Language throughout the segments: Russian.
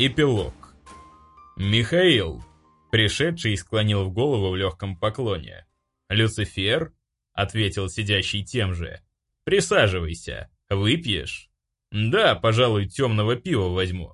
Эпилог. Михаил, пришедший, склонил в голову в легком поклоне. «Люцифер?» — ответил сидящий тем же. «Присаживайся. Выпьешь?» «Да, пожалуй, темного пива возьму».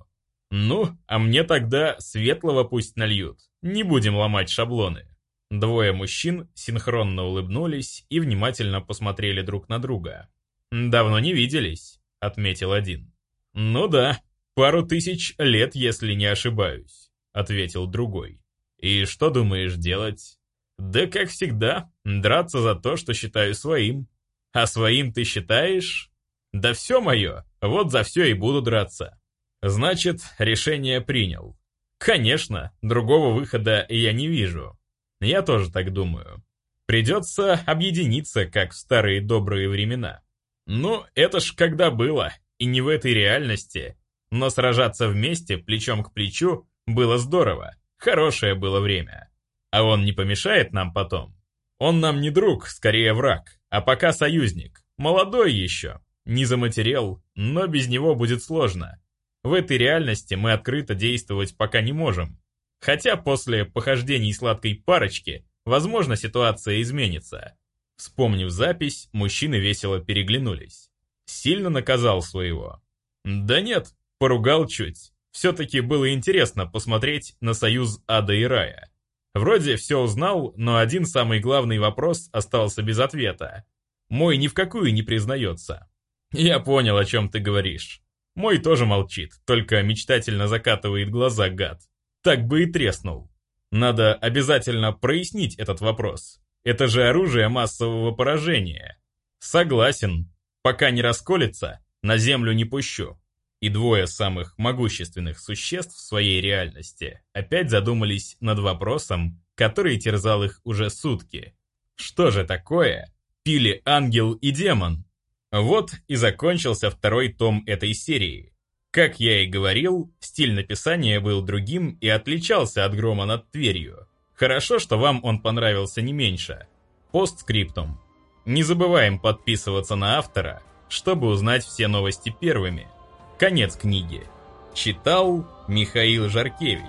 «Ну, а мне тогда светлого пусть нальют. Не будем ломать шаблоны». Двое мужчин синхронно улыбнулись и внимательно посмотрели друг на друга. «Давно не виделись», — отметил один. «Ну да, пару тысяч лет, если не ошибаюсь», — ответил другой. «И что думаешь делать?» «Да как всегда, драться за то, что считаю своим». «А своим ты считаешь?» «Да все мое, вот за все и буду драться». «Значит, решение принял». «Конечно, другого выхода я не вижу». «Я тоже так думаю. Придется объединиться, как в старые добрые времена». «Ну, это ж когда было, и не в этой реальности. Но сражаться вместе, плечом к плечу, было здорово. Хорошее было время. А он не помешает нам потом? Он нам не друг, скорее враг, а пока союзник. Молодой еще, не заматерел, но без него будет сложно. В этой реальности мы открыто действовать пока не можем. Хотя после похождений сладкой парочки, возможно, ситуация изменится. Вспомнив запись, мужчины весело переглянулись. Сильно наказал своего. Да нет, поругал чуть. Все-таки было интересно посмотреть на союз ада и рая. Вроде все узнал, но один самый главный вопрос остался без ответа. Мой ни в какую не признается. Я понял, о чем ты говоришь. Мой тоже молчит, только мечтательно закатывает глаза, гад. Так бы и треснул. Надо обязательно прояснить этот вопрос. Это же оружие массового поражения. Согласен. Пока не расколется, на землю не пущу и двое самых могущественных существ в своей реальности опять задумались над вопросом, который терзал их уже сутки. Что же такое пили ангел и демон? Вот и закончился второй том этой серии. Как я и говорил, стиль написания был другим и отличался от грома над Тверью. Хорошо, что вам он понравился не меньше. Постскриптум. Не забываем подписываться на автора, чтобы узнать все новости первыми. Конец книги. Читал Михаил Жаркевич.